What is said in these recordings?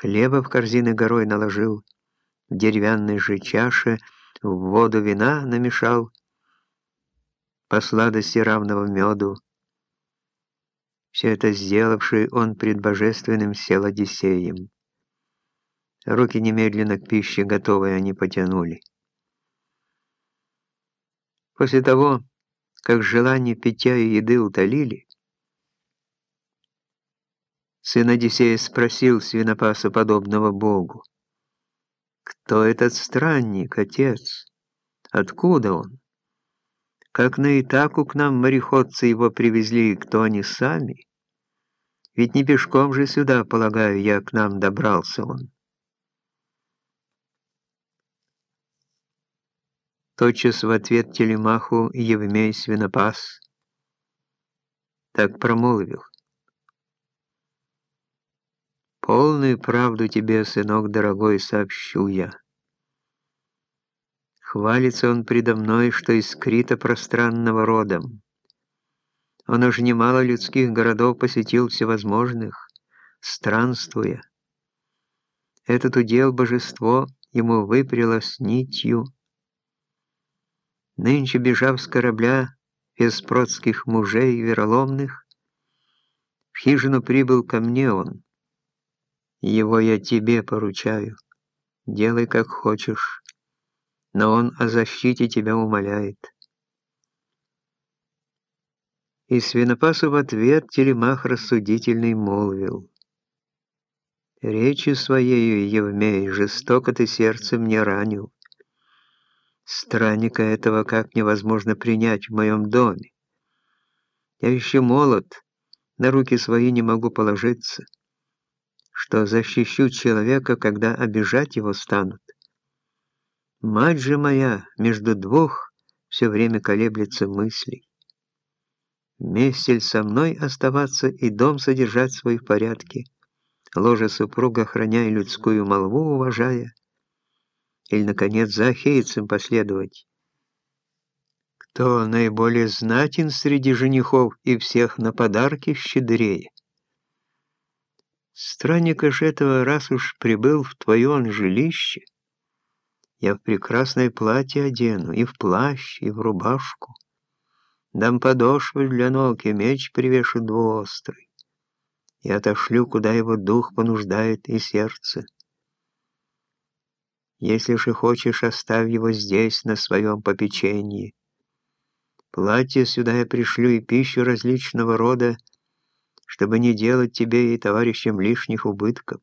Хлеба в корзины горой наложил, в деревянной же чаше в воду вина намешал, по сладости равного меду. Все это сделавший он пред божественным сел Одиссеем. Руки немедленно к пище готовые они потянули. После того, как желание питья и еды утолили, сын Одиссея спросил свинопаса, подобного Богу, «Кто этот странник, отец? Откуда он? Как на Итаку к нам мореходцы его привезли, кто они сами? Ведь не пешком же сюда, полагаю, я к нам добрался он». Тотчас в ответ телемаху Евмей Свинопас так промолвил. «Полную правду тебе, сынок дорогой, сообщу я. Хвалится он предо мной, что из Крита пространного родом. Он уж немало людских городов посетил всевозможных, странствуя. Этот удел божество ему выпряло с нитью, Нынче, бежав с корабля из продских мужей вероломных, в хижину прибыл ко мне он. Его я тебе поручаю, делай как хочешь, но он о защите тебя умоляет. И свинопасу в ответ телемах рассудительный молвил. Речи своею, Евмей, жестоко ты сердце мне ранил. Странника этого как невозможно принять в моем доме. Я еще молод, на руки свои не могу положиться, что защищу человека, когда обижать его станут. Мать же моя между двух все время колеблется мыслей. Вместе со мной оставаться и дом содержать свой в порядке, ложе супруга охраняя людскую молву, уважая, или, наконец, за ахейцем последовать. Кто наиболее знатен среди женихов и всех на подарки щедрее? Странника же этого, раз уж прибыл в твое он жилище, я в прекрасное платье одену, и в плащ, и в рубашку. Дам подошвы для ног и меч привешу двуострый. И отошлю, куда его дух понуждает и сердце. Если же хочешь, оставь его здесь, на своем попечении. Платье сюда я пришлю и пищу различного рода, чтобы не делать тебе и товарищам лишних убытков.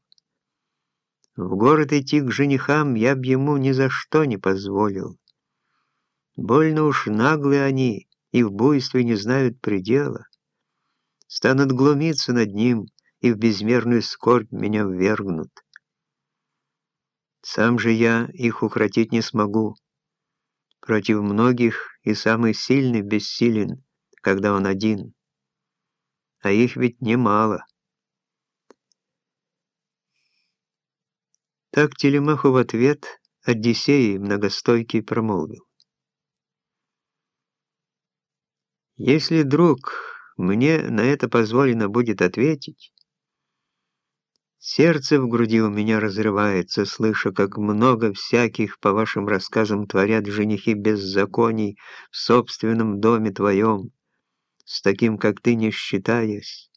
В город идти к женихам я б ему ни за что не позволил. Больно уж наглые они и в буйстве не знают предела. Станут глумиться над ним и в безмерную скорбь меня ввергнут. Сам же я их укротить не смогу. Против многих и самый сильный бессилен, когда он один. А их ведь немало. Так Телемаху в ответ Одиссей многостойкий промолвил. «Если, друг, мне на это позволено будет ответить, Сердце в груди у меня разрывается, слыша, как много всяких, по вашим рассказам, творят женихи беззаконий в собственном доме твоем, с таким, как ты, не считаясь.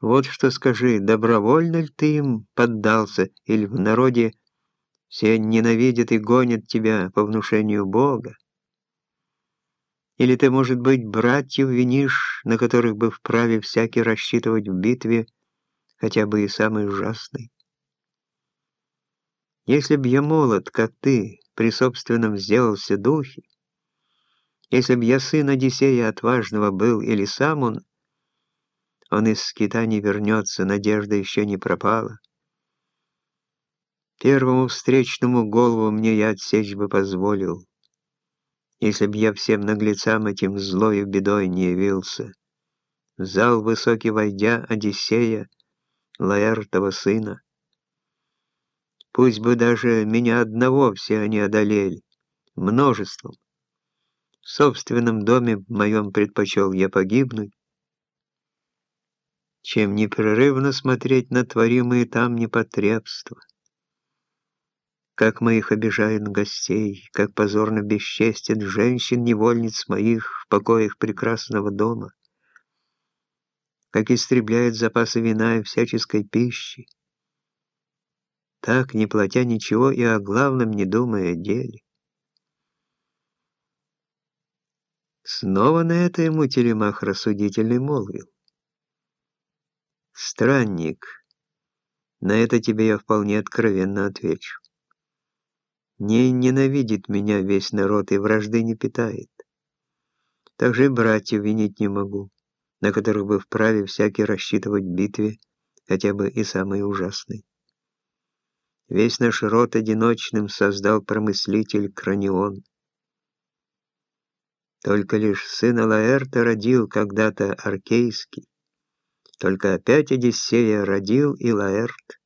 Вот что скажи, добровольно ли ты им поддался, или в народе все ненавидят и гонят тебя по внушению Бога? Или ты, может быть, братьев винишь, на которых бы вправе всякий рассчитывать в битве, хотя бы и самый ужасный? Если б я молод, как ты, при собственном сделался духе, если б я сын Одиссея отважного был, или сам он, он из скитаний вернется, надежда еще не пропала. Первому встречному голову мне я отсечь бы позволил, если б я всем наглецам этим злою бедой не явился. В зал высокий войдя Одиссея, Лаэртова сына. Пусть бы даже меня одного все они одолели, множеством. В собственном доме в моем предпочел я погибнуть, чем непрерывно смотреть на творимые там непотребства. Как моих обижают гостей, как позорно бесчестят женщин-невольниц моих в покоях прекрасного дома, как истребляют запасы вина и всяческой пищи, так, не платя ничего и о главном не думая о деле. Снова на это ему Телемах рассудительный молвил. «Странник, на это тебе я вполне откровенно отвечу. Не ненавидит меня весь народ и вражды не питает. Также и братьев винить не могу, на которых бы вправе всякий рассчитывать битве, хотя бы и самой ужасной. Весь наш род одиночным создал промыслитель Кранион. Только лишь сына Лаэрта родил когда-то Аркейский, только опять Одиссея родил и Лаэрт.